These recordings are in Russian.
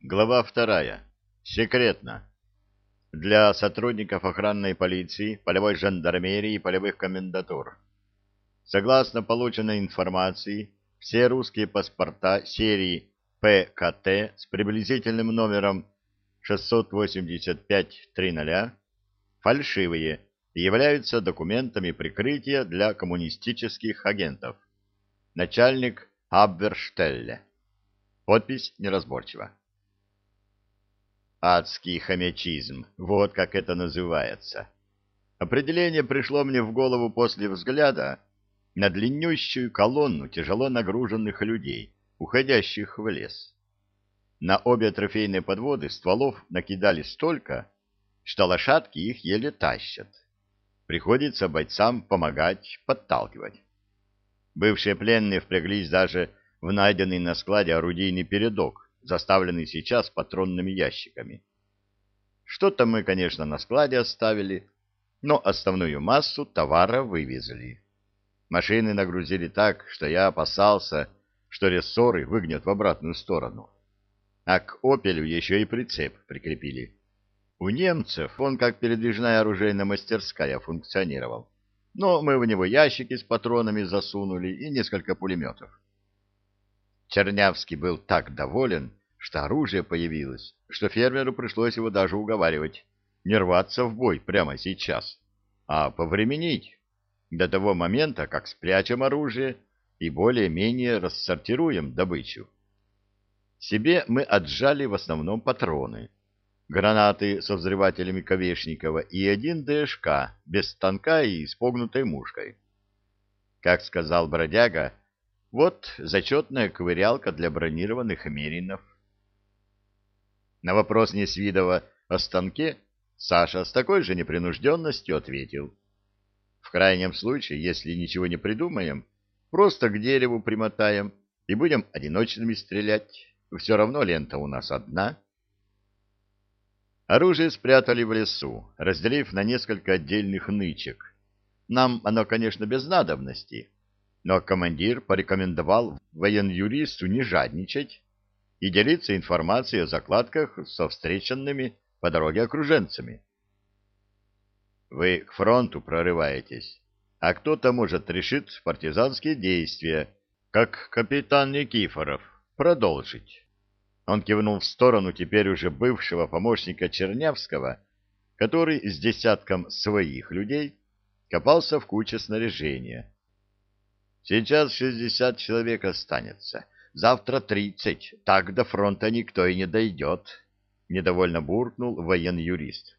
Глава вторая. Секретно. Для сотрудников охранной полиции, полевой жандармерии и полевых комендатур. Согласно полученной информации, все русские паспорта серии ПКТ с приблизительным номером 685-00 фальшивые и являются документами прикрытия для коммунистических агентов. Начальник Абверштелле. Подпись неразборчива. Адский хомячизм, вот как это называется. Определение пришло мне в голову после взгляда на длиннющую колонну тяжело нагруженных людей, уходящих в лес. На обе трофейные подводы стволов накидали столько, что лошадки их еле тащат. Приходится бойцам помогать, подталкивать. Бывшие пленные впряглись даже в найденный на складе орудийный передок, заставленный сейчас патронными ящиками. Что-то мы, конечно, на складе оставили, но основную массу товара вывезли. Машины нагрузили так, что я опасался, что рессоры выгнет в обратную сторону. А к «Опелю» еще и прицеп прикрепили. У немцев он как передвижная оружейная мастерская функционировал, но мы в него ящики с патронами засунули и несколько пулеметов. Чернявский был так доволен, что оружие появилось, что фермеру пришлось его даже уговаривать не рваться в бой прямо сейчас, а повременить до того момента, как спрячем оружие и более-менее рассортируем добычу. Себе мы отжали в основном патроны, гранаты со взрывателями Ковешникова и один ДШК без станка и с погнутой мушкой. Как сказал бродяга, вот зачетная ковырялка для бронированных меринов. На вопрос Несвидова о станке Саша с такой же непринужденностью ответил. В крайнем случае, если ничего не придумаем, просто к дереву примотаем и будем одиночными стрелять. Все равно лента у нас одна. Оружие спрятали в лесу, разделив на несколько отдельных нычек. Нам оно, конечно, без надобности, но командир порекомендовал воен-юристу не жадничать и делиться информацией о закладках со встреченными по дороге окруженцами. Вы к фронту прорываетесь, а кто-то, может, решит партизанские действия, как капитан Никифоров, продолжить. Он кивнул в сторону теперь уже бывшего помощника Чернявского, который с десятком своих людей копался в куче снаряжения. Сейчас шестьдесят человек останется, завтра тридцать, так до фронта никто и не дойдет, — недовольно буркнул воен-юрист.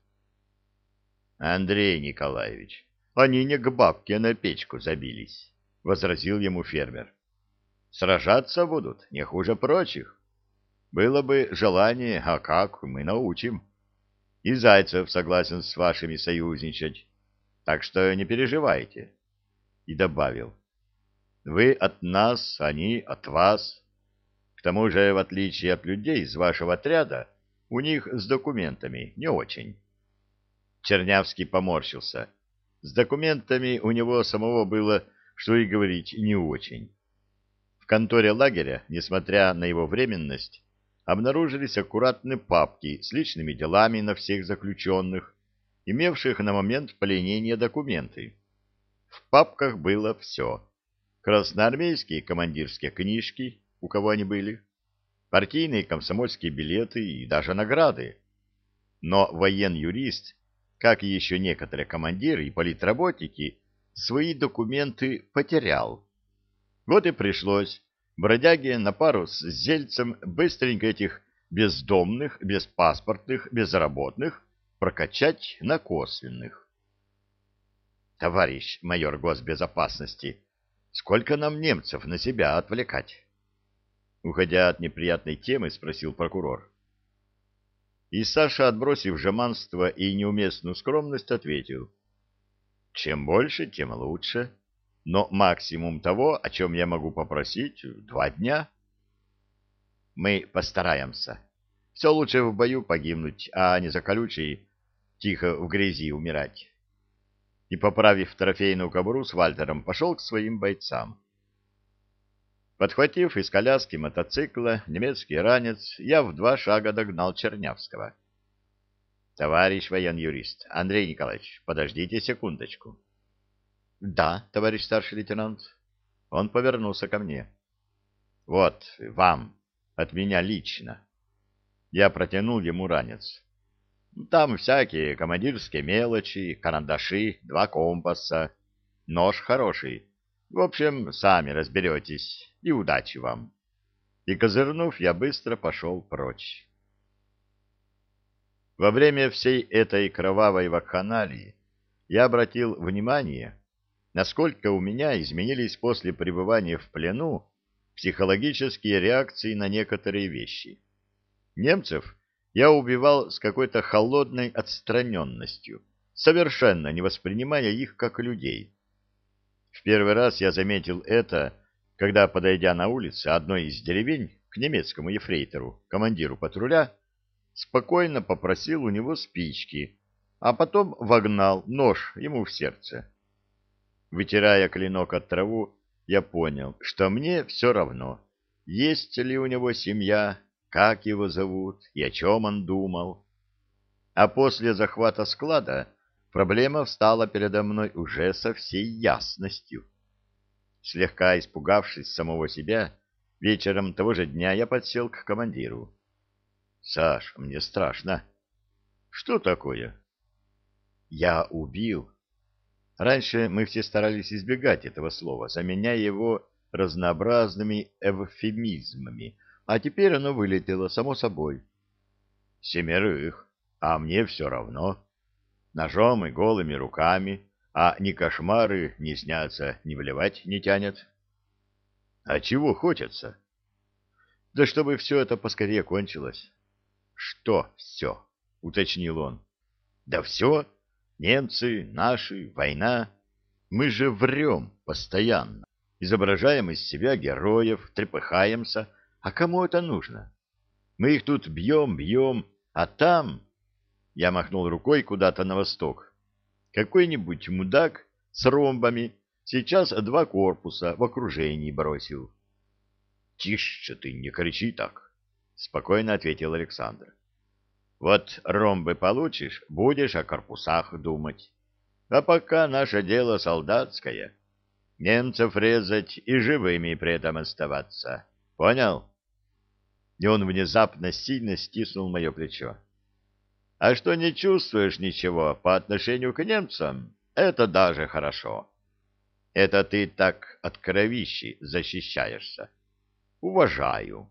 — Андрей Николаевич, они не к бабке на печку забились, — возразил ему фермер. — Сражаться будут не хуже прочих. Было бы желание, а как, мы научим. И Зайцев согласен с вашими союзничать, так что не переживайте. И добавил. Вы от нас, они от вас. К тому же, в отличие от людей из вашего отряда, у них с документами не очень. Чернявский поморщился. С документами у него самого было, что и говорить, не очень. В конторе лагеря, несмотря на его временность, обнаружились аккуратные папки с личными делами на всех заключенных, имевших на момент пленения документы. В папках было все красноармейские командирские книжки, у кого они были, партийные комсомольские билеты и даже награды. Но воен-юрист, как и еще некоторые командиры и политработники, свои документы потерял. Вот и пришлось бродяге на пару с Зельцем быстренько этих бездомных, беспаспортных, безработных прокачать на косвенных. Товарищ майор госбезопасности, Сколько нам немцев на себя отвлекать? Уходя от неприятной темы, спросил прокурор. И Саша, отбросив жеманство и неуместную скромность, ответил. Чем больше, тем лучше. Но максимум того, о чем я могу попросить, два дня. Мы постараемся. Все лучше в бою погибнуть, а не за колючей тихо в грязи умирать и, поправив трофейную кобуру с Вальтером, пошел к своим бойцам. Подхватив из коляски мотоцикла немецкий ранец, я в два шага догнал Чернявского. — Товарищ воен-юрист, Андрей Николаевич, подождите секундочку. — Да, товарищ старший лейтенант. Он повернулся ко мне. — Вот, вам, от меня лично. Я протянул ему ранец. Там всякие командирские мелочи, карандаши, два компаса, нож хороший. В общем, сами разберетесь и удачи вам. И, козырнув, я быстро пошел прочь. Во время всей этой кровавой вакханалии я обратил внимание, насколько у меня изменились после пребывания в плену психологические реакции на некоторые вещи. Немцев я убивал с какой-то холодной отстраненностью, совершенно не воспринимая их как людей. В первый раз я заметил это когда, подойдя на улице одной из деревень к немецкому ефрейтору, командиру патруля, спокойно попросил у него спички, а потом вогнал нож ему в сердце. Вытирая клинок от траву, я понял, что мне все равно, есть ли у него семья, как его зовут и о чем он думал. А после захвата склада проблема встала передо мной уже со всей ясностью. Слегка испугавшись самого себя, вечером того же дня я подсел к командиру. — Саш, мне страшно. — Что такое? — Я убил. Раньше мы все старались избегать этого слова, заменяя его разнообразными эвфемизмами, а теперь оно вылетело само собой. — Семерых, а мне все равно. Ножом и голыми руками а ни кошмары не снятся, ни вливать не тянет. А чего хочется? Да чтобы все это поскорее кончилось. Что все? — уточнил он. Да все. Немцы, наши, война. Мы же врем постоянно. Изображаем из себя героев, трепыхаемся. А кому это нужно? Мы их тут бьем, бьем, а там... Я махнул рукой куда-то на восток какой-нибудь мудак с ромбами сейчас два корпуса в окружении бросил. — Тише ты, не кричи так, — спокойно ответил Александр. — Вот ромбы получишь, будешь о корпусах думать. А пока наше дело солдатское. Немцев резать и живыми при этом оставаться. Понял? И он внезапно сильно стиснул мое плечо. А что не чувствуешь ничего по отношению к немцам, это даже хорошо. Это ты так от кровищи защищаешься. Уважаю.